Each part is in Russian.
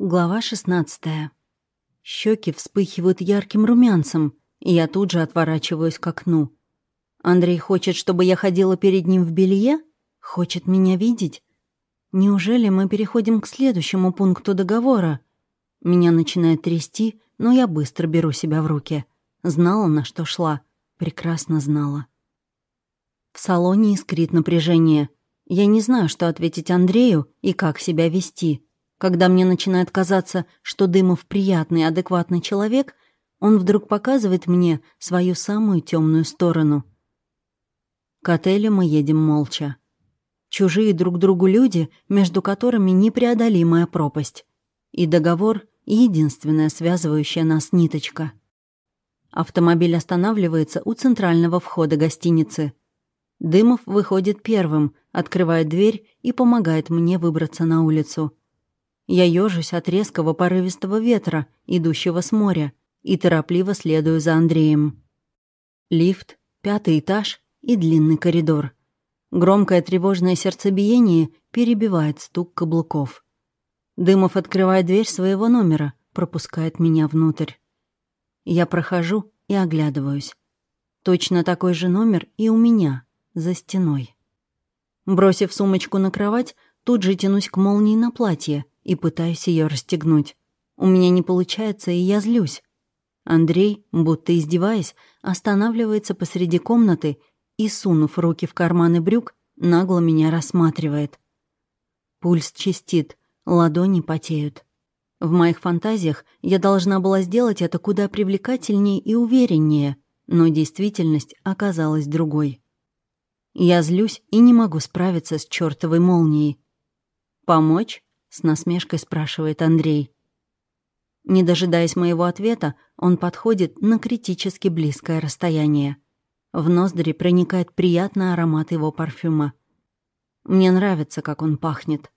Глава 16. Щеки вспыхивают ярким румянцем, и я тут же отворачиваюсь к окну. Андрей хочет, чтобы я ходила перед ним в белье? Хочет меня видеть? Неужели мы переходим к следующему пункту договора? Меня начинает трясти, но я быстро беру себя в руки. Знала, на что шла. Прекрасно знала. В салоне искрит напряжение. Я не знаю, что ответить Андрею и как себя вести. Когда мне начинает казаться, что Дымов приятный, адекватный человек, он вдруг показывает мне свою самую темную сторону. К отелю мы едем молча. Чужие друг другу люди, между которыми непреодолимая пропасть. И договор — единственная связывающая нас ниточка. Автомобиль останавливается у центрального входа гостиницы. Дымов выходит первым, открывает дверь и помогает мне выбраться на улицу. Я ежусь от резкого порывистого ветра, идущего с моря, и торопливо следую за Андреем. Лифт, пятый этаж и длинный коридор. Громкое тревожное сердцебиение перебивает стук каблуков. Дымов открывает дверь своего номера, пропускает меня внутрь. Я прохожу и оглядываюсь. Точно такой же номер и у меня, за стеной. Бросив сумочку на кровать, тут же тянусь к молнии на платье и пытаюсь ее расстегнуть. У меня не получается, и я злюсь. Андрей, будто издеваясь, останавливается посреди комнаты и, сунув руки в карманы брюк, нагло меня рассматривает. Пульс чистит, ладони потеют. В моих фантазиях я должна была сделать это куда привлекательнее и увереннее, но действительность оказалась другой. Я злюсь и не могу справиться с чертовой молнией. «Помочь?» — с насмешкой спрашивает Андрей. Не дожидаясь моего ответа, он подходит на критически близкое расстояние. В ноздри проникает приятный аромат его парфюма. Мне нравится, как он пахнет.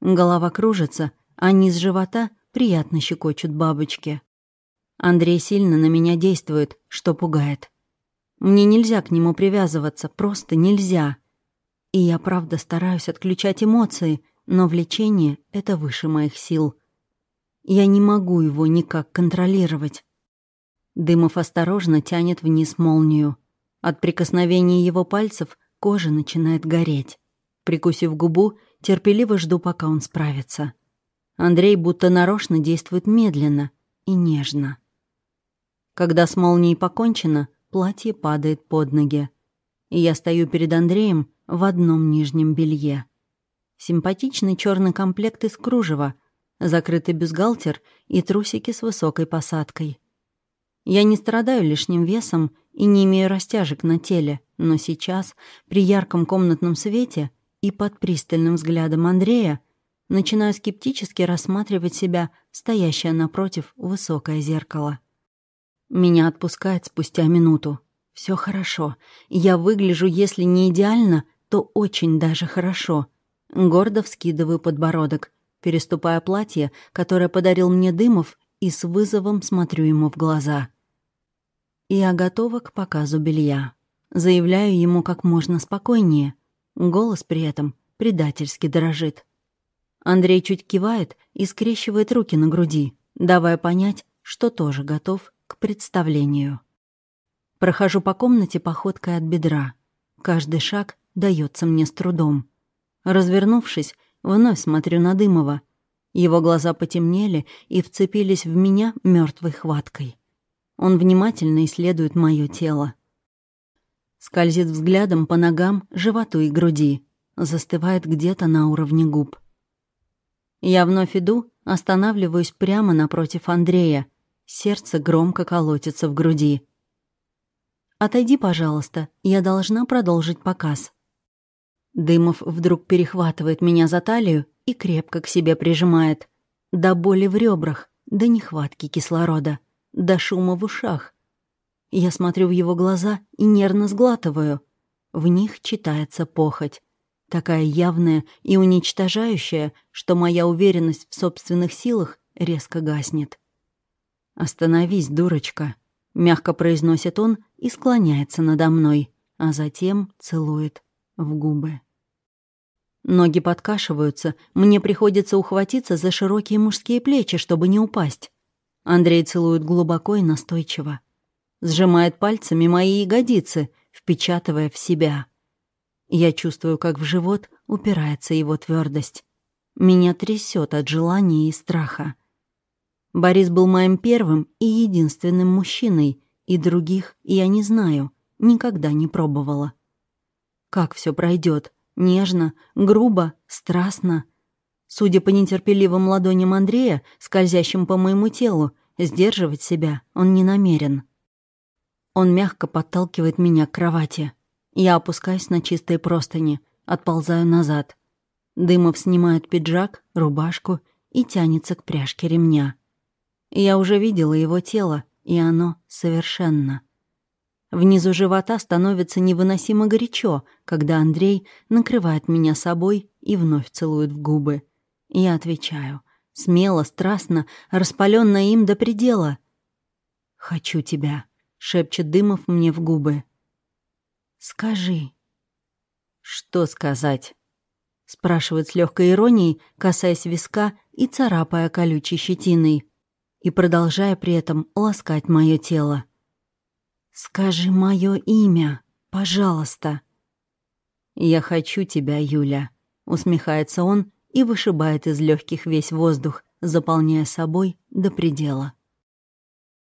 Голова кружится, а низ живота приятно щекочут бабочки. Андрей сильно на меня действует, что пугает. Мне нельзя к нему привязываться, просто нельзя. И я правда стараюсь отключать эмоции, но влечение — это выше моих сил. Я не могу его никак контролировать. Дымов осторожно тянет вниз молнию. От прикосновения его пальцев кожа начинает гореть. Прикусив губу, терпеливо жду, пока он справится. Андрей будто нарочно действует медленно и нежно. Когда с молнией покончено, платье падает под ноги. И я стою перед Андреем в одном нижнем белье. Симпатичный черный комплект из кружева, закрытый бюстгальтер и трусики с высокой посадкой. Я не страдаю лишним весом и не имею растяжек на теле, но сейчас, при ярком комнатном свете и под пристальным взглядом Андрея, начинаю скептически рассматривать себя, стоящее напротив высокое зеркало. Меня отпускает спустя минуту. Все хорошо. Я выгляжу, если не идеально, то очень даже хорошо — Гордо вскидываю подбородок, переступая платье, которое подарил мне Дымов, и с вызовом смотрю ему в глаза. Я готова к показу белья. Заявляю ему как можно спокойнее. Голос при этом предательски дрожит. Андрей чуть кивает и скрещивает руки на груди, давая понять, что тоже готов к представлению. Прохожу по комнате походкой от бедра. Каждый шаг дается мне с трудом. Развернувшись, вновь смотрю на Дымова. Его глаза потемнели и вцепились в меня мертвой хваткой. Он внимательно исследует мое тело. Скользит взглядом по ногам, животу и груди. Застывает где-то на уровне губ. Я вновь иду, останавливаюсь прямо напротив Андрея. Сердце громко колотится в груди. «Отойди, пожалуйста, я должна продолжить показ», Дымов вдруг перехватывает меня за талию и крепко к себе прижимает. До боли в ребрах, до нехватки кислорода, до шума в ушах. Я смотрю в его глаза и нервно сглатываю. В них читается похоть. Такая явная и уничтожающая, что моя уверенность в собственных силах резко гаснет. «Остановись, дурочка», — мягко произносит он и склоняется надо мной, а затем целует в губы. Ноги подкашиваются, мне приходится ухватиться за широкие мужские плечи, чтобы не упасть. Андрей целует глубоко и настойчиво. Сжимает пальцами мои ягодицы, впечатывая в себя. Я чувствую, как в живот упирается его твердость. Меня трясет от желания и страха. Борис был моим первым и единственным мужчиной, и других я не знаю, никогда не пробовала. Как все пройдет? Нежно, грубо, страстно. Судя по нетерпеливым ладоням Андрея, скользящим по моему телу, сдерживать себя он не намерен. Он мягко подталкивает меня к кровати. Я опускаюсь на чистые простыни, отползаю назад. Дымов снимает пиджак, рубашку и тянется к пряжке ремня. Я уже видела его тело, и оно совершенно. Внизу живота становится невыносимо горячо, когда Андрей накрывает меня собой и вновь целует в губы. Я отвечаю. Смело, страстно, распаленная им до предела. «Хочу тебя», — шепчет Дымов мне в губы. «Скажи». «Что сказать?» — спрашивает с легкой иронией, касаясь виска и царапая колючей щетиной и продолжая при этом ласкать мое тело. «Скажи мое имя, пожалуйста». «Я хочу тебя, Юля», — усмехается он и вышибает из легких весь воздух, заполняя собой до предела.